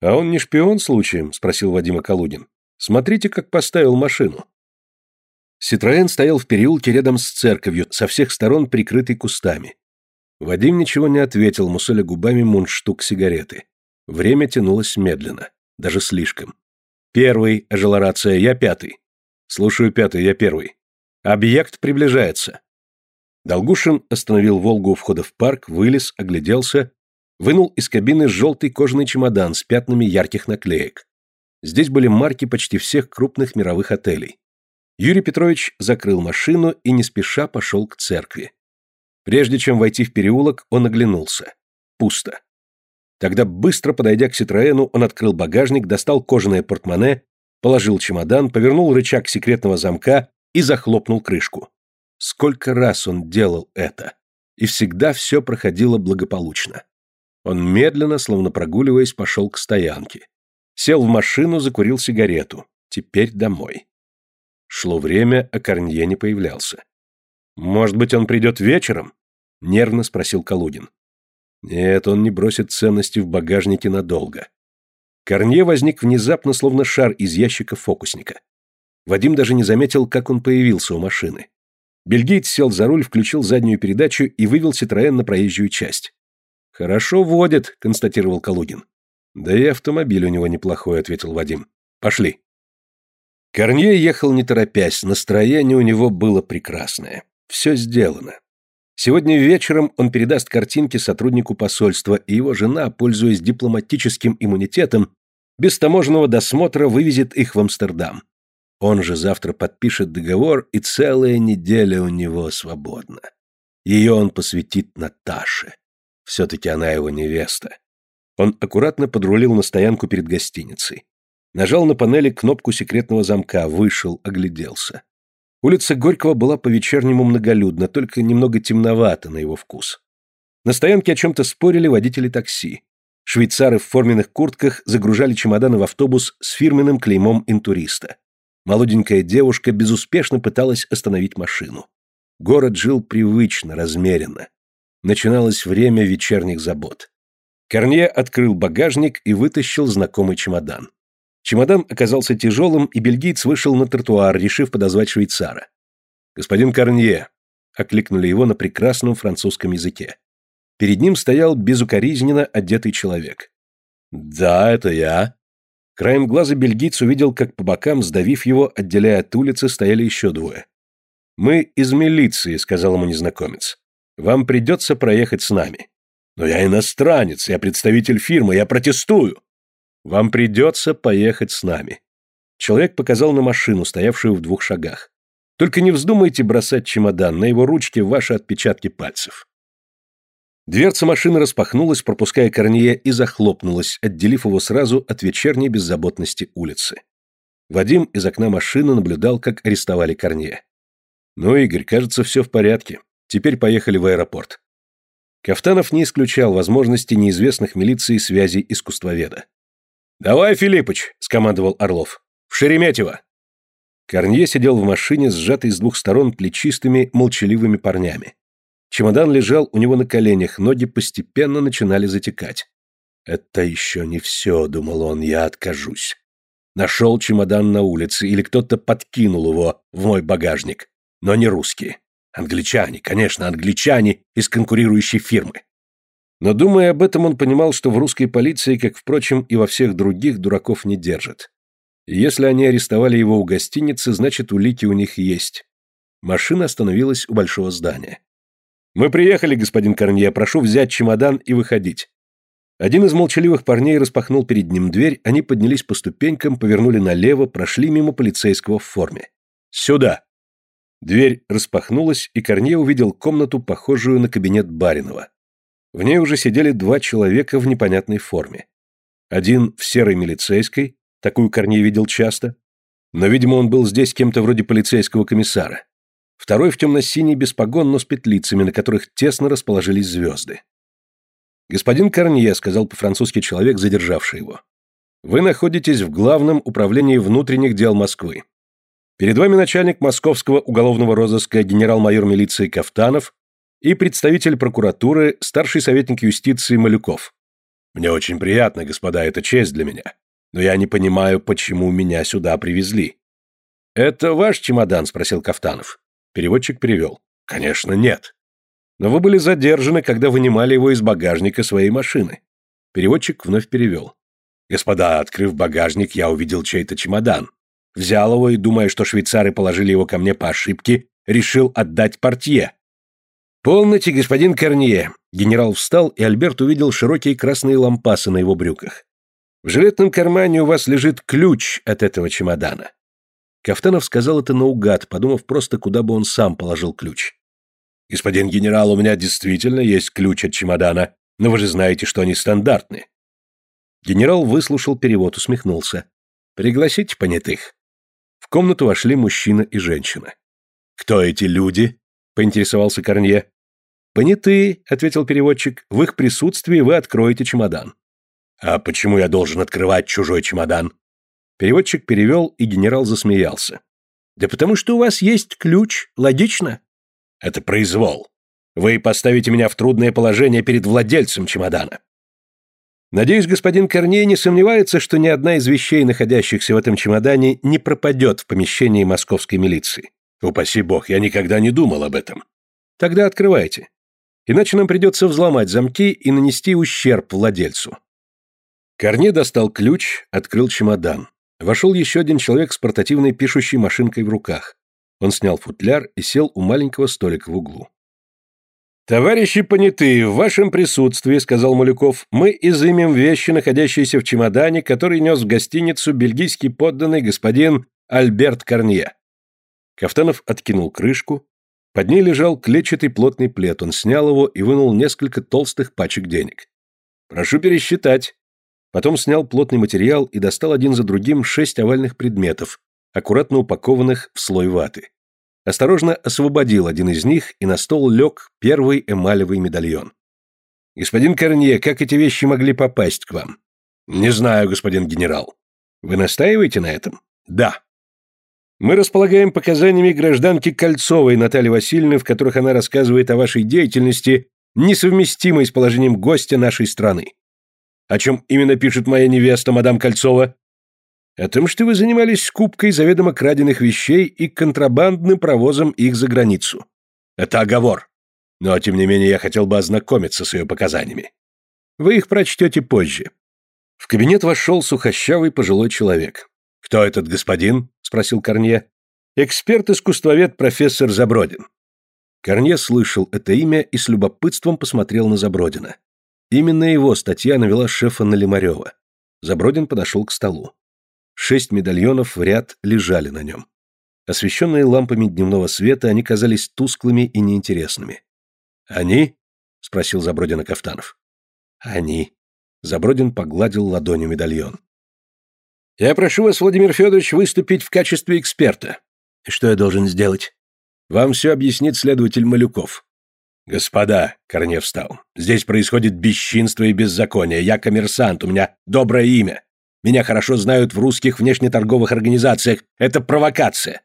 «А он не шпион случаем?» – спросил Вадима Калудин. «Смотрите, как поставил машину». Ситроен стоял в переулке рядом с церковью, со всех сторон прикрытый кустами. Вадим ничего не ответил, мусоля губами мундштук сигареты. Время тянулось медленно, даже слишком. «Первый», — ожила рация, — «я пятый». «Слушаю пятый, я первый». «Объект приближается». Долгушин остановил «Волгу» у входа в парк, вылез, огляделся, вынул из кабины желтый кожаный чемодан с пятнами ярких наклеек. Здесь были марки почти всех крупных мировых отелей. Юрий Петрович закрыл машину и не спеша пошел к церкви. Прежде чем войти в переулок, он оглянулся. Пусто. Тогда, быстро подойдя к Ситроэну, он открыл багажник, достал кожаное портмоне, положил чемодан, повернул рычаг секретного замка и захлопнул крышку. Сколько раз он делал это, и всегда все проходило благополучно. Он медленно, словно прогуливаясь, пошел к стоянке. Сел в машину, закурил сигарету. Теперь домой. Шло время, а Корнье не появлялся. «Может быть, он придет вечером?» — нервно спросил Калудин. «Нет, он не бросит ценности в багажнике надолго». Корнье возник внезапно, словно шар из ящика фокусника. Вадим даже не заметил, как он появился у машины. Бельгиец сел за руль, включил заднюю передачу и вывел Ситроен на проезжую часть. «Хорошо водит», — констатировал Калугин. «Да и автомобиль у него неплохой», — ответил Вадим. «Пошли». Корнье ехал не торопясь, настроение у него было прекрасное. Все сделано. Сегодня вечером он передаст картинки сотруднику посольства, и его жена, пользуясь дипломатическим иммунитетом, без таможенного досмотра вывезет их в Амстердам. Он же завтра подпишет договор, и целая неделя у него свободна. Ее он посвятит Наташе. Все-таки она его невеста. Он аккуратно подрулил на стоянку перед гостиницей. Нажал на панели кнопку секретного замка, вышел, огляделся. Улица Горького была по-вечернему многолюдна, только немного темновато на его вкус. На стоянке о чем-то спорили водители такси. Швейцары в форменных куртках загружали чемоданы в автобус с фирменным клеймом интуриста. Молоденькая девушка безуспешно пыталась остановить машину. Город жил привычно, размеренно. Начиналось время вечерних забот. Корнье открыл багажник и вытащил знакомый чемодан. Чемодан оказался тяжелым, и бельгиец вышел на тротуар, решив подозвать швейцара. «Господин Корнье», — окликнули его на прекрасном французском языке. Перед ним стоял безукоризненно одетый человек. «Да, это я». Краем глаза бельгиец увидел, как по бокам, сдавив его, отделяя от улицы, стояли еще двое. «Мы из милиции», — сказал ему незнакомец. «Вам придется проехать с нами». «Но я иностранец, я представитель фирмы, я протестую». Вам придется поехать с нами. Человек показал на машину, стоявшую в двух шагах. Только не вздумайте бросать чемодан, на его ручке ваши отпечатки пальцев. Дверца машины распахнулась, пропуская Корнье, и захлопнулась, отделив его сразу от вечерней беззаботности улицы. Вадим из окна машины наблюдал, как арестовали Корнье. «Ну, Игорь, кажется, все в порядке. Теперь поехали в аэропорт». Кафтанов не исключал возможности неизвестных милиции связей искусствоведа. «Давай, Филиппыч!» — скомандовал Орлов. «В Шереметьево!» Корнье сидел в машине, сжатый с двух сторон плечистыми, молчаливыми парнями. Чемодан лежал у него на коленях, ноги постепенно начинали затекать. «Это еще не все», — думал он, — «я откажусь». Нашел чемодан на улице, или кто-то подкинул его в мой багажник. Но не русские. Англичане, конечно, англичане из конкурирующей фирмы. Но думая об этом, он понимал, что в русской полиции, как, впрочем, и во всех других, дураков не держат. И если они арестовали его у гостиницы, значит, улики у них есть. Машина остановилась у большого здания. «Мы приехали, господин Корнье, прошу взять чемодан и выходить». Один из молчаливых парней распахнул перед ним дверь, они поднялись по ступенькам, повернули налево, прошли мимо полицейского в форме. «Сюда!» Дверь распахнулась, и Корнье увидел комнату, похожую на кабинет Баринова. В ней уже сидели два человека в непонятной форме. Один в серой милицейской, такую Корней видел часто, но, видимо, он был здесь кем-то вроде полицейского комиссара. Второй в темно-синий без погон, но с петлицами, на которых тесно расположились звезды. «Господин Корнье», — сказал по-французски человек, задержавший его, — «вы находитесь в Главном управлении внутренних дел Москвы. Перед вами начальник московского уголовного розыска генерал-майор милиции Кафтанов и представитель прокуратуры, старший советник юстиции Малюков. Мне очень приятно, господа, это честь для меня. Но я не понимаю, почему меня сюда привезли. Это ваш чемодан, спросил Кафтанов. Переводчик перевел. Конечно, нет. Но вы были задержаны, когда вынимали его из багажника своей машины. Переводчик вновь перевел. Господа, открыв багажник, я увидел чей-то чемодан. Взял его и, думая, что швейцары положили его ко мне по ошибке, решил отдать портье. «Полноте, господин Корнье!» Генерал встал, и Альберт увидел широкие красные лампасы на его брюках. «В жилетном кармане у вас лежит ключ от этого чемодана». Кафтанов сказал это наугад, подумав просто, куда бы он сам положил ключ. «Господин генерал, у меня действительно есть ключ от чемодана, но вы же знаете, что они стандартны». Генерал выслушал перевод, усмехнулся. «Пригласите понятых». В комнату вошли мужчина и женщина. «Кто эти люди?» — поинтересовался Корнье. «Понятые», — ответил переводчик, — «в их присутствии вы откроете чемодан». «А почему я должен открывать чужой чемодан?» Переводчик перевел, и генерал засмеялся. «Да потому что у вас есть ключ, логично?» «Это произвол. Вы поставите меня в трудное положение перед владельцем чемодана». Надеюсь, господин Корней не сомневается, что ни одна из вещей, находящихся в этом чемодане, не пропадет в помещении московской милиции. Упаси бог, я никогда не думал об этом. Тогда открывайте. Иначе нам придется взломать замки и нанести ущерб владельцу. Корней достал ключ, открыл чемодан. Вошел еще один человек с портативной пишущей машинкой в руках. Он снял футляр и сел у маленького столика в углу. «Товарищи понятые, в вашем присутствии, — сказал Малюков, — мы изымем вещи, находящиеся в чемодане, который нес в гостиницу бельгийский подданный господин Альберт Корнье». Кафтанов откинул крышку. Под ней лежал клетчатый плотный плед. Он снял его и вынул несколько толстых пачек денег. «Прошу пересчитать». Потом снял плотный материал и достал один за другим шесть овальных предметов, аккуратно упакованных в слой ваты осторожно освободил один из них, и на стол лег первый эмалевый медальон. «Господин Корнье, как эти вещи могли попасть к вам?» «Не знаю, господин генерал». «Вы настаиваете на этом?» «Да». «Мы располагаем показаниями гражданки Кольцовой Натальи Васильевны, в которых она рассказывает о вашей деятельности, несовместимой с положением гостя нашей страны. О чем именно пишет моя невеста, мадам Кольцова?» О том, что вы занимались скупкой заведомо краденных вещей и контрабандным провозом их за границу. Это оговор. Но, тем не менее, я хотел бы ознакомиться с ее показаниями. Вы их прочтете позже. В кабинет вошел сухощавый пожилой человек. «Кто этот господин?» — спросил Корнье. «Эксперт-искусствовед профессор Забродин». Корнье слышал это имя и с любопытством посмотрел на Забродина. Именно его статья навела шефа на Лимарева. Забродин подошел к столу. Шесть медальонов в ряд лежали на нем. Освещенные лампами дневного света, они казались тусклыми и неинтересными. «Они?» — спросил Забродина Кафтанов. «Они». Забродин погладил ладонью медальон. «Я прошу вас, Владимир Федорович, выступить в качестве эксперта. Что я должен сделать?» «Вам все объяснит следователь Малюков». «Господа», — Корнев встал, — «здесь происходит бесчинство и беззаконие. Я коммерсант, у меня доброе имя. Меня хорошо знают в русских внешнеторговых организациях. Это провокация.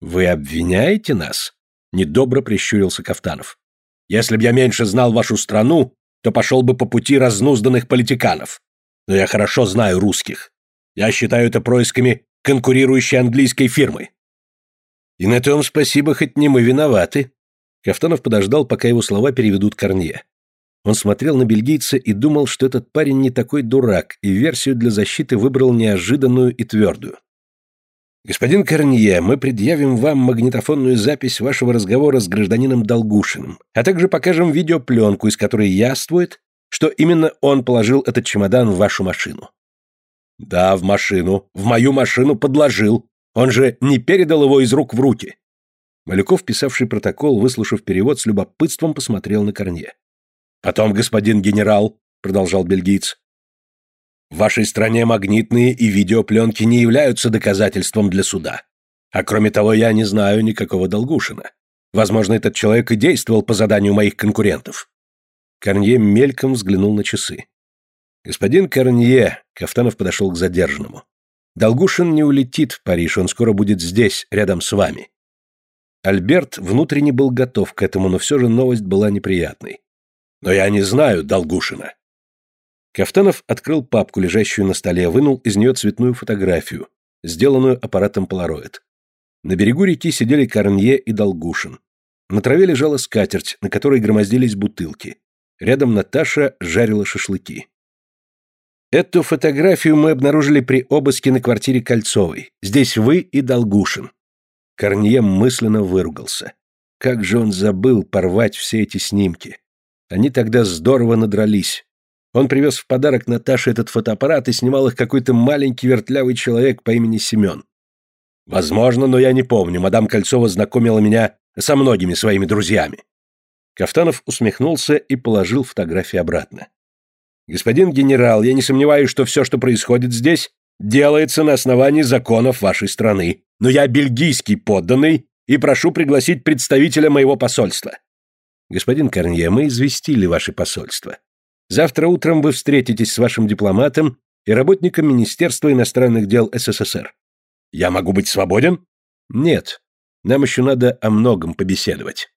Вы обвиняете нас? Недобро прищурился Кафтанов. Если б я меньше знал вашу страну, то пошел бы по пути разнузданных политиканов. Но я хорошо знаю русских. Я считаю это происками конкурирующей английской фирмы. И на том спасибо, хоть не мы виноваты. Кафтанов подождал, пока его слова переведут Корнье. Он смотрел на бельгийца и думал, что этот парень не такой дурак, и версию для защиты выбрал неожиданную и твердую. «Господин Корнье, мы предъявим вам магнитофонную запись вашего разговора с гражданином Долгушиным, а также покажем видеопленку, из которой яствует, что именно он положил этот чемодан в вашу машину». «Да, в машину. В мою машину подложил. Он же не передал его из рук в руки». Малюков, писавший протокол, выслушав перевод, с любопытством посмотрел на Корнье. Потом, господин генерал, продолжал бельгиец, в вашей стране магнитные и видеопленки не являются доказательством для суда. А кроме того, я не знаю никакого Долгушина. Возможно, этот человек и действовал по заданию моих конкурентов. Корнье мельком взглянул на часы. «Господин Корнье», — Кафтанов подошел к задержанному, — «Долгушин не улетит в Париж, он скоро будет здесь, рядом с вами». Альберт внутренне был готов к этому, но все же новость была неприятной. Но я не знаю Долгушина. Кафтанов открыл папку, лежащую на столе, вынул из нее цветную фотографию, сделанную аппаратом Полароид. На берегу реки сидели Корнье и Долгушин. На траве лежала скатерть, на которой громоздились бутылки. Рядом Наташа жарила шашлыки. Эту фотографию мы обнаружили при обыске на квартире Кольцовой. Здесь вы и Долгушин. Корнье мысленно выругался. Как же он забыл порвать все эти снимки. Они тогда здорово надрались. Он привез в подарок Наташе этот фотоаппарат и снимал их какой-то маленький вертлявый человек по имени Семен. Возможно, но я не помню. Мадам Кольцова знакомила меня со многими своими друзьями. Кафтанов усмехнулся и положил фотографии обратно. Господин генерал, я не сомневаюсь, что все, что происходит здесь, делается на основании законов вашей страны. Но я бельгийский подданный и прошу пригласить представителя моего посольства. Господин Корнье, мы известили ваше посольство. Завтра утром вы встретитесь с вашим дипломатом и работником Министерства иностранных дел СССР. Я могу быть свободен? Нет. Нам еще надо о многом побеседовать.